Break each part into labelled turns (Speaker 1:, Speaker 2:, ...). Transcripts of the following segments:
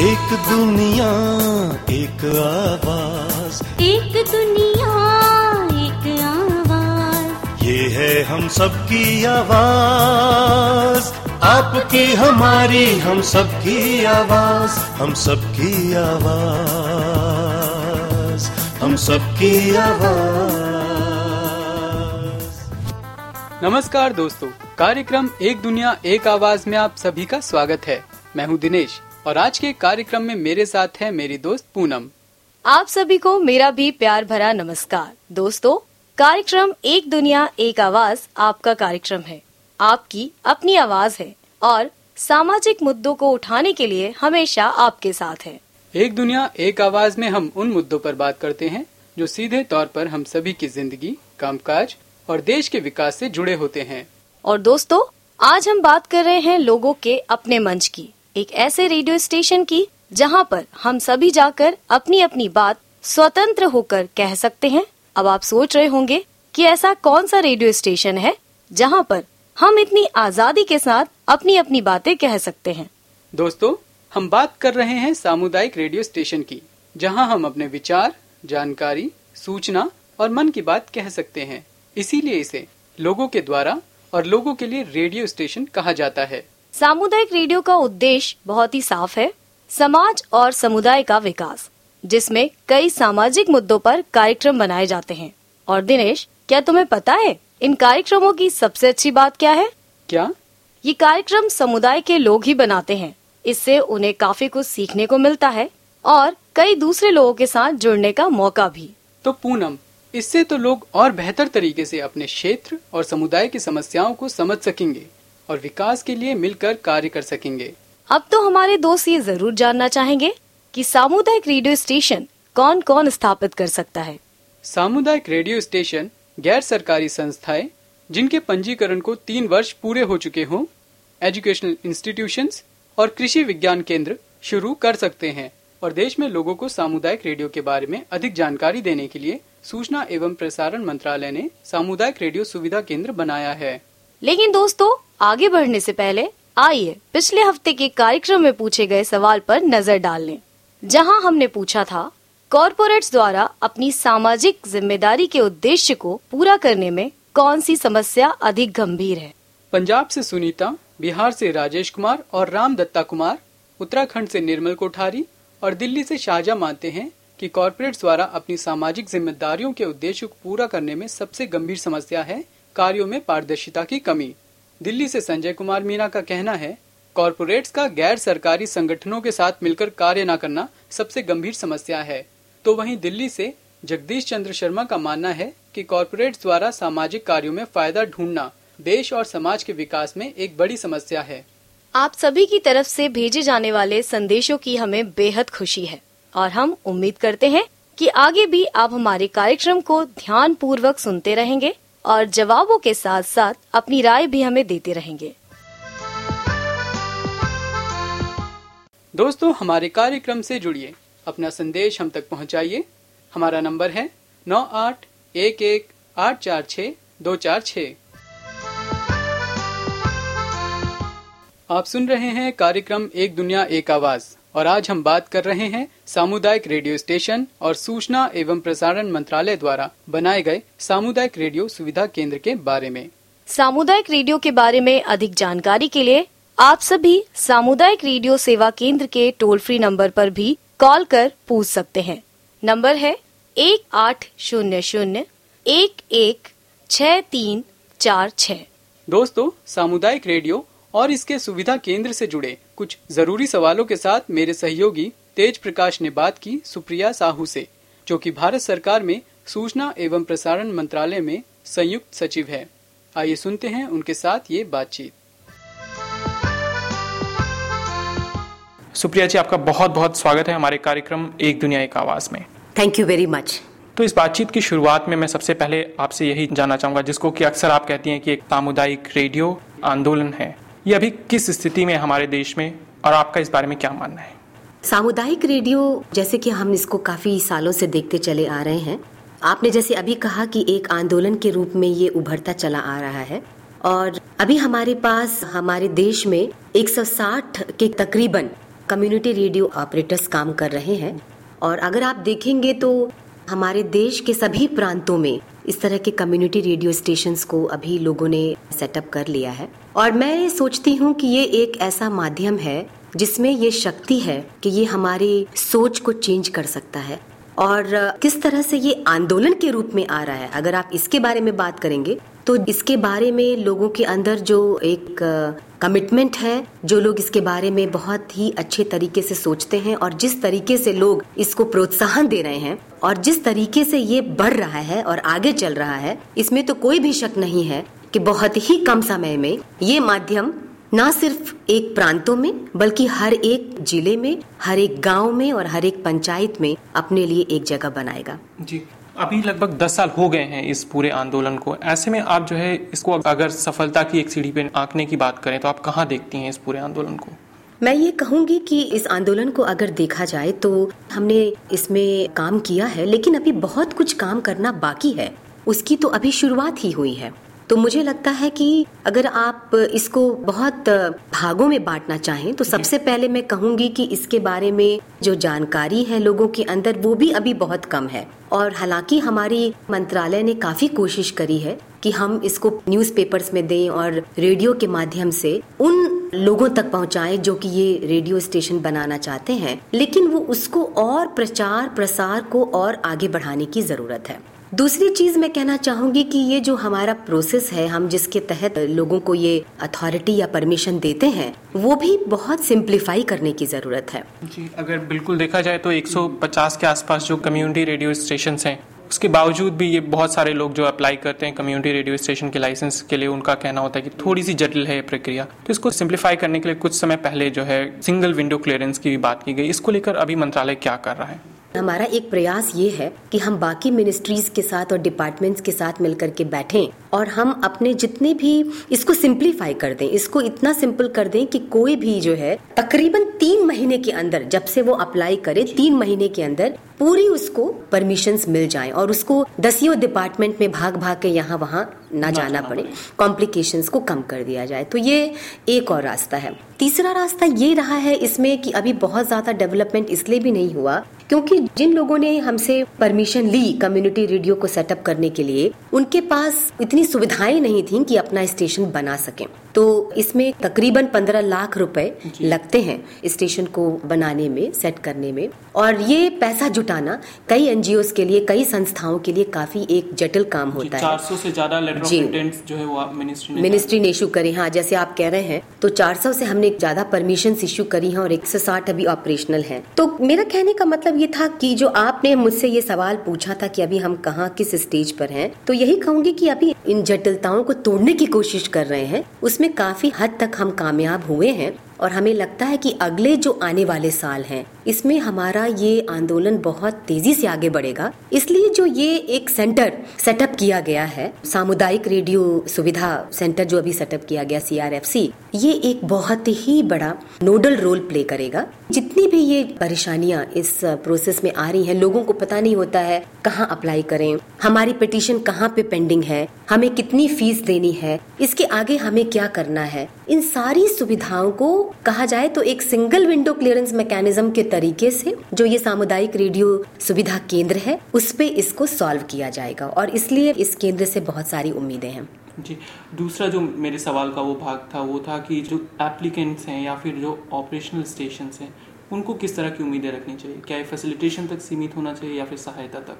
Speaker 1: एक दुनिया एक आवाज़।
Speaker 2: एक दुनिया एक आवाज़।
Speaker 1: ये है हम सबकी आवाज़। आपकी हमारी हम सबकी आवाज़। हम सबकी आवाज़। हम सबकी आवाज़।
Speaker 3: नमस्कार दोस्तों कार्यक्रम एक दुनिया एक आवाज़ में आप सभी का स्वागत है। मैं हूँ दिनेश। और आज के कार्यक्रम में मेरे साथ है मेरी दोस्त पूनम।
Speaker 4: आप सभी को मेरा भी प्यार भरा नमस्कार। दोस्तों कार्यक्रम एक दुनिया एक आवाज़ आपका कार्यक्रम है। आपकी अपनी आवाज़ है और सामाजिक मुद्दों को उठाने के लिए हमेशा आपके साथ है।
Speaker 3: एक दुनिया एक आवाज़ में हम उन मुद्दों पर बात करते हैं जो सीधे तौर पर हम सभी की ज़िंदगी कामकाज और देश के विकास से जुड़े होते हैं।
Speaker 4: और दोस्तों आज हम बात कर रहे हैं लोगों के अपने मंच की। एक ऐसे रेडियो स्टेशन की जहाँ पर हम सभी जाकर अपनी अपनी बात स्वतंत्र होकर कह सकते हैं। अब आप सोच रहे होंगे कि ऐसा कौन सा रेडियो स्टेशन है जहाँ पर हम इतनी आज़ादी के साथ अपनी अपनी बातें कह सकते हैं।
Speaker 3: दोस्तों, हम बात कर रहे हैं सामुदायिक रेडियो स्टेशन की, जहाँ हम अपने विचार, जानकारी, सूचना और मन की बात कह सकते हैं। इसीलिए इसे लोगों के द्वारा और लोगों के लिए रेडियो स्टेशन कहा जाता है।
Speaker 4: सामुदायिक रेडियो का उद्देश्य बहुत ही साफ़ है समाज और समुदाय का विकास जिसमें कई सामाजिक मुद्दों पर कार्यक्रम बनाए जाते हैं। और दिनेश क्या तुम्हें पता है इन कार्यक्रमों की सबसे अच्छी बात क्या है?
Speaker 3: क्या?
Speaker 4: ये कार्यक्रम समुदाय के लोग ही बनाते हैं। इससे उन्हें काफ़ी कुछ सीखने को मिलता है और कई दूसरे लोगों के साथ जुड़ने का मौका भी।
Speaker 3: तो पूनम इससे तो लोग और बेहतर तरीके से अपने क्षेत्र और समुदाय की समस्याओं को समझ सकेंगे। और विकास के लिए मिलकर कार्य कर सकेंगे।
Speaker 4: अब तो हमारे दोस्त ये ज़रूर जानना चाहेंगे कि सामुदायिक रेडियो स्टेशन कौन कौन स्थापित कर सकता है।
Speaker 3: सामुदायिक रेडियो स्टेशन गैर सरकारी संस्थाएँ जिनके पंजीकरण को तीन वर्ष पूरे हो चुके हों एजुकेशनल इंस्टीट्यूशंस और कृषि विज्ञान केंद्र शुरू कर सकते हैं और देश में लोगों को सामुदायिक रेडियो के बारे में अधिक जानकारी देने के लिए सूचना एवं प्रसारण मंत्रालय ने सामुदायिक रेडियो सुविधा केंद्र बनाया है।
Speaker 4: लेकिन दोस्तों, आगे बढ़ने से पहले आइए पिछले हफ़्ते के कार्यक्रम में पूछे गए सवाल पर नज़र डाल लें, जहाँ हमने पूछा था कॉरपोरेट्स द्वारा अपनी सामाजिक ज़िम्मेदारी के उद्देश्य को पूरा करने में कौन सी समस्या अधिक गंभीर है?
Speaker 3: पंजाब से सुनीता, बिहार से राजेश कुमार और राम दत्ता कुमार, उत्तराखंड से निर्मल कोठारी और दिल्ली से शाहजहा मानते हैं कि कॉरपोरेट्स द्वारा अपनी सामाजिक जिम्मेदारियों के उद्देश्य को पूरा करने में सबसे गंभीर समस्या है कार्यों में पारदर्शिता की कमी। दिल्ली से संजय कुमार मीना का कहना है, कॉरपोरेट्स का गैर सरकारी संगठनों के साथ मिलकर कार्य न करना सबसे गंभीर समस्या है। तो वहीं दिल्ली से जगदीश चंद्र शर्मा का मानना है कि कॉरपोरेट्स द्वारा सामाजिक कार्यों में फ़ायदा ढूंढना देश और समाज के विकास में एक बड़ी समस्या है।
Speaker 4: आप सभी की तरफ़ से भेजे जाने वाले संदेशों की हमें बेहद खुशी है और हम उम्मीद करते हैं कि आगे भी आप हमारे कार्यक्रम को ध्यान पूर्वक सुनते रहेंगे। और जवाबों के साथ साथ अपनी राय भी हमें देते रहेंगे।
Speaker 3: दोस्तों, हमारे कार्यक्रम से जुड़िए। अपना संदेश हम तक पहुंचाइए। हमारा नंबर है नौ आठ एक एक आठ चार छ दो चार छ आप सुन रहे हैं कार्यक्रम एक दुनिया एक आवाज़। और आज हम बात कर रहे हैं सामुदायिक रेडियो स्टेशन और सूचना एवं प्रसारण मंत्रालय द्वारा बनाए गए सामुदायिक रेडियो सुविधा केंद्र के बारे में।
Speaker 4: सामुदायिक रेडियो के बारे में अधिक जानकारी के लिए आप सभी सामुदायिक रेडियो सेवा केंद्र के टोल फ्री नंबर पर भी कॉल कर पूछ सकते हैं। नंबर है एक आठ शून्य शून्य एक एक छ तीन चार छ
Speaker 3: दोस्तों सामुदायिक रेडियो और इसके सुविधा केंद्र से जुड़े कुछ ज़रूरी सवालों के साथ मेरे सहयोगी तेज प्रकाश ने बात की सुप्रिया साहू से जो कि भारत सरकार में सूचना एवं प्रसारण मंत्रालय में संयुक्त सचिव है। आइए सुनते हैं उनके साथ ये बातचीत।
Speaker 5: सुप्रिया जी आपका बहुत बहुत स्वागत है हमारे कार्यक्रम एक दुनिया एक आवाज़ में।
Speaker 6: थैंक यू वेरी मच
Speaker 5: तो इस बातचीत की शुरुआत में मैं सबसे पहले आपसे यही जानना चाहूँगा जिसको कि अक्सर आप कहती हैं कि एक सामुदायिक रेडियो आंदोलन है। ये अभी किस स्थिति में हमारे देश में और आपका इस बारे में क्या मानना है?
Speaker 6: सामुदायिक रेडियो, जैसे कि हम इसको काफ़ी सालों से देखते चले आ रहे हैं, आपने जैसे अभी कहा कि एक आंदोलन के रूप में ये उभरता चला आ रहा है और अभी हमारे पास, हमारे देश में 160 के तकरीबन कम्युनिटी रेडियो ऑपरेटर्स काम कर रहे हैं और अगर आप देखेंगे तो हमारे देश के सभी प्रांतों में इस तरह के कम्युनिटी रेडियो स्टेशन को अभी लोगों ने सेटअप कर लिया है। और मैं सोचती हूँ कि ये एक ऐसा माध्यम है जिसमें ये शक्ति है कि ये हमारी सोच को चेंज कर सकता है। और किस तरह से ये आंदोलन के रूप में आ रहा है, अगर आप इसके बारे में बात करेंगे तो इसके बारे में लोगों के अंदर जो एक कमिटमेंट है, जो लोग इसके बारे में बहुत ही अच्छे तरीके से सोचते हैं और जिस तरीके से लोग इसको प्रोत्साहन दे रहे हैं और जिस तरीके से ये बढ़ रहा है और आगे चल रहा है, इसमें तो कोई भी शक नहीं है कि बहुत ही कम समय में ये माध्यम न सिर्फ़ एक प्रांतों में, बल्कि हर एक ज़िले में, हर एक गाँव में और हर एक पंचायत में अपने लिए एक जगह बनाएगा।
Speaker 5: जी। अभी लगभग दस साल हो गए हैं इस पूरे आंदोलन को। ऐसे में आप जो है इसको अगर सफलता की एक सीढ़ी पे आंकने की बात करें तो आप कहाँ देखती हैं इस पूरे आंदोलन को?
Speaker 6: मैं ये कहूँगी कि इस आंदोलन को अगर देखा जाए तो हमने इसमें काम किया है, लेकिन अभी बहुत कुछ काम करना बाकी है। उसकी तो अभी शुरुआत ही हुई है। तो मुझे लगता है कि अगर आप इसको बहुत भागों में बांटना चाहें तो सबसे पहले मैं कहूँगी कि इसके बारे में जो जानकारी है लोगों के अंदर वो भी अभी बहुत कम है। और हालाँकि हमारी मंत्रालय ने काफ़ी कोशिश करी है कि हम इसको न्यूज़पेपर्स में दें और रेडियो के माध्यम से उन लोगों तक पहुंचाएँ जो कि ये रेडियो स्टेशन बनाना चाहते हैं। लेकिन वो उसको और प्रचार प्रसार को और आगे बढ़ाने की ज़रूरत है। दूसरी चीज़ मैं कहना चाहूँगी कि ये जो हमारा प्रोसेस है, हम जिसके तहत लोगों को ये अथॉरिटी या परमिशन देते हैं, वो भी बहुत सिंप्लीफाई करने की ज़रूरत है।
Speaker 5: जी, अगर बिल्कुल देखा जाए तो 150 के आसपास जो कम्युनिटी रेडियो स्टेशन हैं, उसके बावजूद भी ये बहुत सारे लोग जो अप्लाई करते हैं कम्युनिटी रेडियो स्टेशन के लाइसेंस के लिए, उनका कहना होता है कि थोड़ी सी जटिल है ये प्रक्रिया। तो इसको सिंप्लीफाई करने के लिए कुछ समय पहले जो है सिंगल विंडो क्लियरेंस की भी बात की गई। इसको लेकर अभी मंत्रालय क्या कर रहा है?
Speaker 6: हमारा एक प्रयास ये है कि हम बाकी मिनिस्ट्रीज के साथ और डिपार्टमेंट्स के साथ मिलकर के बैठें और हम अपने जितने भी इसको सिंप्लीफाई कर दें, इसको इतना सिंपल कर दें कि कोई भी जो है, तकरीबन तीन महीने के अंदर, जब से वो अप्लाई करे, तीन महीने के अंदर पूरी उसको परमिशन मिल जाए और उसको दसियों डिपार्टमेंट में भाग भाग के यहाँ वहाँ ना जाना पड़े कॉम्प्लिकेशंस को कम कर दिया जाए। तो ये एक और रास्ता है। तीसरा रास्ता ये रहा है इसमें कि अभी बहुत ज़्यादा डेवलपमेंट इसलिए भी नहीं हुआ क्योंकि जिन लोगों ने हमसे परमिशन ली कम्युनिटी रेडियो को सेटअप करने के लिए उनके पास इतनी सुविधाएँ नहीं थी कि अपना स्टेशन बना सके। तो इसमें तकरीबन पंद्रह लाख रुपए लगते हैं स्टेशन को बनाने में सेट करने में। और ये पैसा जुटाना कई एनजीओ के लिए कई संस्थाओं के लिए काफ़ी एक जटिल काम होता है।
Speaker 5: 400 से ज़्यादा लेटर ऑफ़ जो। है वो मिनिस्ट्री ने
Speaker 6: मिनिस्ट्री ने इशू करी हाँ जैसे आप कह रहे हैं तो 400 से हमने ज़्यादा परमिशन इशू करी है और एक सौ साठ अभी ऑपरेशनल है। तो मेरा कहने का मतलब ये था कि जो आपने मुझसे ये सवाल पूछा था कि अभी हम कहाँ किस स्टेज पर हैं तो यही कहूँगी कि अभी इन जटिलताओं को तोड़ने की कोशिश कर रहे हैं उसमें काफ़ी हद तक हम कामयाब हुए हैं और हमें लगता है कि अगले जो आने वाले साल हैं इसमें हमारा ये आंदोलन बहुत तेज़ी से आगे बढ़ेगा। इसलिए जो ये एक सेंटर सेटअप किया गया है, सामुदायिक रेडियो सुविधा सेंटर जो अभी सेटअप किया गया सीआरएफसी ये एक बहुत ही बड़ा नोडल रोल प्ले करेगा। जितनी भी ये परेशानियाँ इस प्रोसेस में आ रही हैं, लोगों को पता नहीं होता है कहाँ अप्लाई करें, हमारी पिटीशन कहाँ पे पेंडिंग है, हमें कितनी फ़ीस देनी है, इसके आगे हमें क्या करना है। इन सारी सुविधाओं को कहा जाए तो एक सिंगल विंडो क्लियरेंस मैकेनिज्म के तरीके से जो ये सामुदायिक रेडियो सुविधा केंद्र है उस पे इसको सॉल्व किया जाएगा। और इसलिए इस केंद्र से बहुत सारी उम्मीदें हैं।
Speaker 5: जी दूसरा जो मेरे सवाल का वो भाग था वो था कि जो एप्लीकेंट्स हैं या फिर जो ऑपरेशनल स्टेशन हैं उनको किस तरह की उम्मीदें रखनी चाहिए? क्या ये फैसिलिटेशन तक सीमित होना चाहिए या फिर सहायता तक?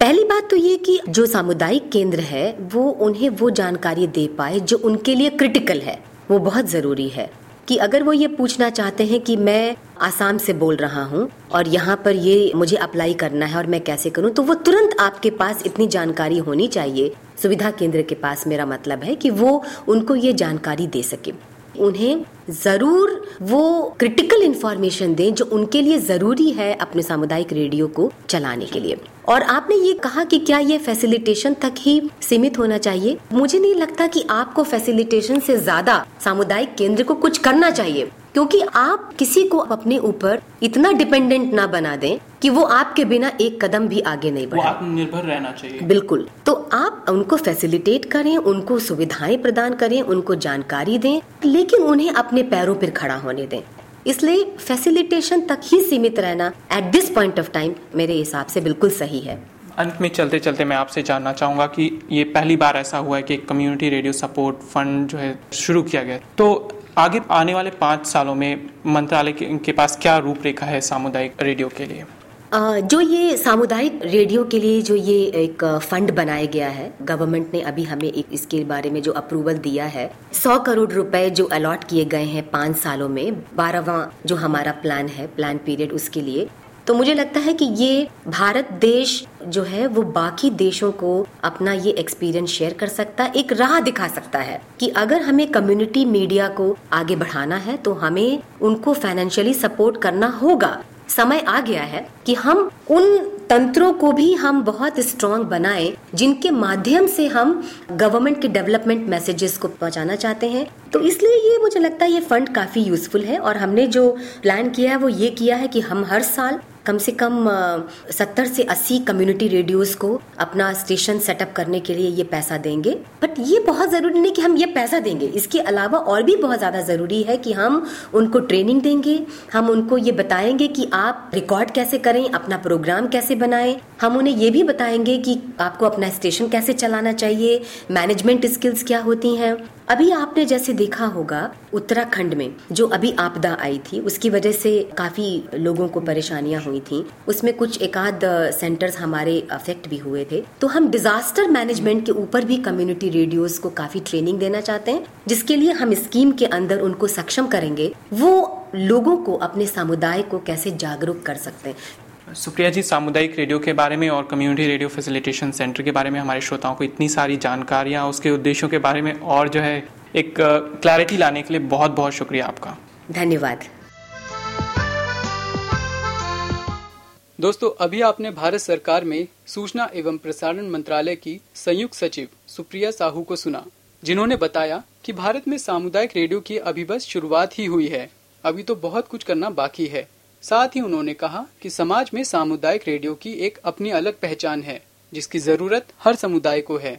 Speaker 6: पहली बात तो ये कि जो सामुदायिक केंद्र है वो उन्हें वो जानकारी दे पाए जो उनके लिए क्रिटिकल है। वो बहुत ज़रूरी है। कि अगर वो ये पूछना चाहते हैं कि मैं आसाम से बोल रहा हूँ और यहाँ पर ये मुझे अप्लाई करना है और मैं कैसे करूँ तो वो तुरंत आपके पास इतनी जानकारी होनी चाहिए। सुविधा केंद्र के पास मेरा मतलब है कि वो उनको ये जानकारी दे सके। उन्हें ज़रूर वो क्रिटिकल इन्फॉर्मेशन दें जो उनके लिए ज़रूरी है अपने सामुदायिक रेडियो को चलाने के लिए। और आपने ये कहा कि क्या ये फैसिलिटेशन तक ही सीमित होना चाहिए? मुझे नहीं लगता कि आपको फैसिलिटेशन से ज़्यादा सामुदायिक केंद्र को कुछ करना चाहिए। क्योंकि आप किसी को अपने ऊपर इतना डिपेंडेंट ना बना दें कि वो आपके बिना एक कदम भी आगे नहीं बढ़े।
Speaker 5: आत्मनिर्भर रहना चाहिए।
Speaker 6: बिल्कुल। तो आप उनको फैसिलिटेट करें उनको सुविधाएँ प्रदान करें उनको जानकारी दें लेकिन उन्हें अपने पैरों पर खड़ा होने दें। इसलिए फैसिलिटेशन तक ही सीमित रहना at this point of time मेरे हिसाब से बिल्कुल सही है।
Speaker 5: अंत में चलते चलते मैं आपसे जानना चाहूँगा कि ये पहली बार ऐसा हुआ है कि कम्युनिटी रेडियो सपोर्ट फंड जो है शुरू किया गया। तो आगे आने वाले पाँच सालों में मंत्रालय के, के पास क्या रूपरेखा है सामुदायिक रेडियो के लिए?
Speaker 6: जो ये सामुदायिक रेडियो के लिए जो ये एक फंड बनाया गया है गवर्नमेंट ने अभी हमें एक इसके बारे में जो अप्रूवल दिया है सौ करोड़ रुपए जो अलॉट किए गए हैं पाँच सालों में बारहवा जो हमारा प्लान है प्लान पीरियड उसके लिए तो मुझे लगता है कि ये भारत देश जो है, वो बाकी देशों को अपना ये एक्सपीरियंस शेयर कर सकता है एक राह दिखा सकता है कि अगर हमें कम्युनिटी मीडिया को आगे बढ़ाना है तो हमें उनको फाइनेंशियली सपोर्ट करना होगा। समय आ गया है कि हम उन तंत्रों को भी हम बहुत स्ट्रांग बनाएँ, जिनके माध्यम से हम गवर्नमेंट के डेवलपमेंट मैसेजेस को पहुंचाना चाहते हैं। तो इसलिए ये मुझे लगता है ये फंड काफ़ी यूजफुल है, और हमने जो प्लान किया है, वो ये किया है कि हम हर साल कम से कम सत्तर से अस्सी कम्युनिटी रेडियोज को अपना स्टेशन सेटअप करने के लिए ये पैसा देंगे। बट ये बहुत ज़रूरी नहीं कि हम ये पैसा देंगे। इसके अलावा और भी बहुत ज़्यादा ज़रूरी है कि हम उनको ट्रेनिंग देंगे, हम उनको ये बताएँगे कि आप रिकॉर्ड कैसे करें, अपना प्रोग्राम कैसे बनाएँ। हम उन्हें ये भी बताएँगे कि आपको अपना स्टेशन कैसे चलाना चाहिए मैनेजमेंट स्किल्स क्या होती हैं। अभी आपने जैसे देखा होगा, उत्तराखंड में जो अभी आपदा आई थी, उसकी वजह से काफ़ी लोगों को परेशानियाँ हुई थी। उसमें कुछ एकाध सेंटर्स हमारे अफेक्ट भी हुए थे। तो हम डिजास्टर मैनेजमेंट के ऊपर भी कम्युनिटी रेडियोस को काफ़ी ट्रेनिंग देना चाहते हैं, जिसके लिए हम स्कीम के अंदर उनको सक्षम करेंगे। वो लोगों को, अपने समुदाय को कैसे जागरूक कर सकते हैं?
Speaker 5: सुप्रिया जी सामुदायिक रेडियो के बारे में और कम्युनिटी रेडियो फैसिलिटेशन सेंटर के बारे में हमारे श्रोताओं को इतनी सारी जानकारियाँ उसके उद्देश्यों के बारे में और जो है एक क्लैरिटी लाने के लिए बहुत बहुत शुक्रिया आपका।
Speaker 6: धन्यवाद।
Speaker 3: दोस्तों अभी आपने भारत सरकार में सूचना एवं प्रसारण मंत्रालय की संयुक्त सचिव सुप्रिया साहू को सुना जिन्होंने बताया कि भारत में सामुदायिक रेडियो की अभी बस शुरुआत ही हुई है। अभी तो बहुत कुछ करना बाकी है। साथ ही उन्होंने कहा कि समाज में सामुदायिक रेडियो की एक अपनी अलग पहचान है जिसकी ज़रूरत हर समुदाय को है।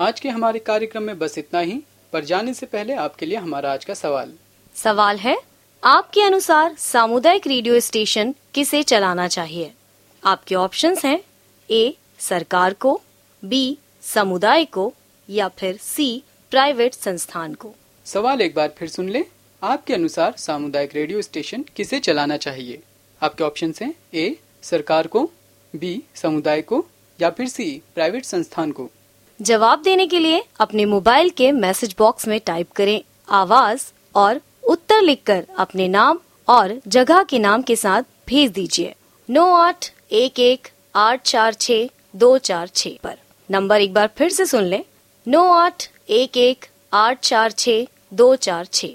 Speaker 3: आज के हमारे कार्यक्रम में बस इतना ही पर जाने से पहले आपके लिए हमारा आज का सवाल।
Speaker 4: सवाल है आपके अनुसार सामुदायिक रेडियो स्टेशन किसे चलाना चाहिए? आपके ऑप्शंस हैं ए सरकार को बी समुदाय को या फिर सी प्राइवेट संस्थान को।
Speaker 3: सवाल एक बार फिर सुन ले। आपके अनुसार सामुदायिक रेडियो स्टेशन किसे चलाना चाहिए? आपके ऑप्शन हैं ए सरकार को बी समुदाय को, या फिर सी प्राइवेट संस्थान को।
Speaker 4: जवाब देने के लिए अपने मोबाइल के मैसेज बॉक्स में टाइप करें आवाज़ और उत्तर लिखकर अपने नाम और जगह के नाम के साथ भेज दीजिए। नौ आठ एक एक आठ चार छ दो चार छ पर। नंबर एक बार फिर से सुन लें। नौ आठ एक एक आठ चार छ दो चार छ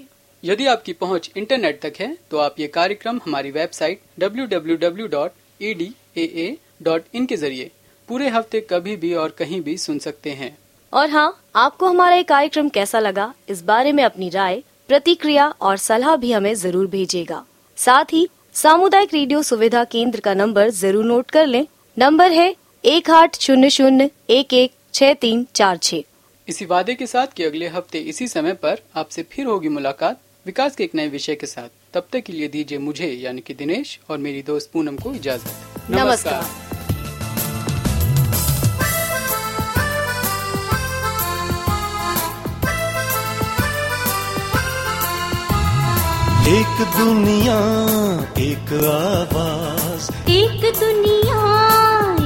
Speaker 3: यदि आपकी पहुँच इंटरनेट तक है तो आप ये कार्यक्रम हमारी वेबसाइट www.edaa.in के ज़रिए पूरे हफ़्ते कभी भी और कहीं भी सुन सकते हैं।
Speaker 4: और हाँ आपको हमारा ये कार्यक्रम कैसा लगा इस बारे में अपनी राय प्रतिक्रिया और सलाह भी हमें ज़रूर भेजिएगा। साथ ही सामुदायिक रेडियो सुविधा केंद्र का नंबर ज़रूर नोट कर लें। नंबर है एक आठ शून्य शून्य एक एक छः तीन चार छः
Speaker 3: इसी वादे के साथ कि अगले हफ़्ते इसी समय पर आपसे फिर होगी मुलाकात। विकास के एक नए विषय के साथ तब तक के लिए दीजिए मुझे यानी कि दिनेश और मेरी दोस्त पूनम को इजाज़त। नमस्कार।
Speaker 4: नमस्कार।
Speaker 1: एक दुनिया एक आवाज़।
Speaker 2: एक दुनिया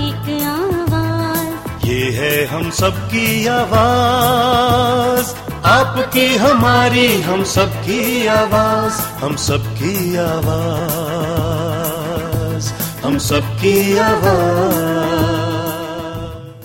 Speaker 2: एक आवाज़।
Speaker 1: ये है हम सबकी आवाज़। आपकी हमारी हम सबकी आवाज़ हम सबकी आवाज़ हम सबकी आवाज़।